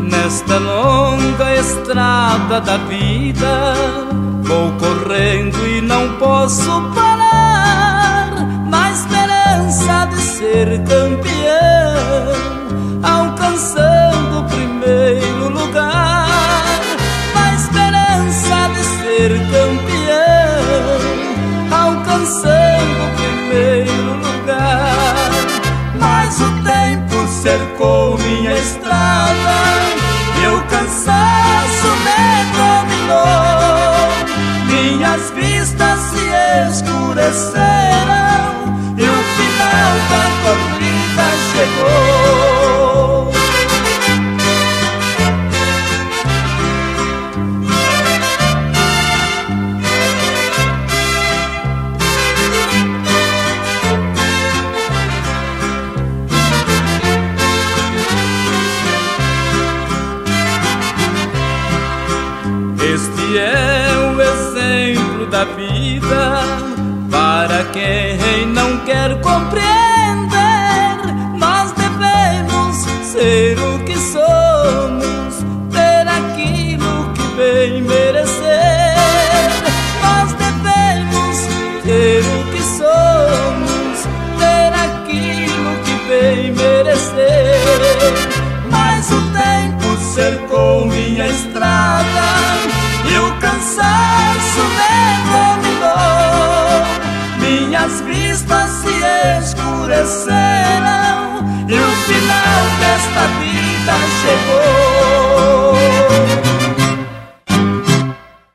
Nesta longa estrada da vida Vou correndo e não posso parar estrada meu cansaço me dominou, minhas vistas se escureceram É o exemplo da vida para quem não quer compreender. Minhas vistas se escureceram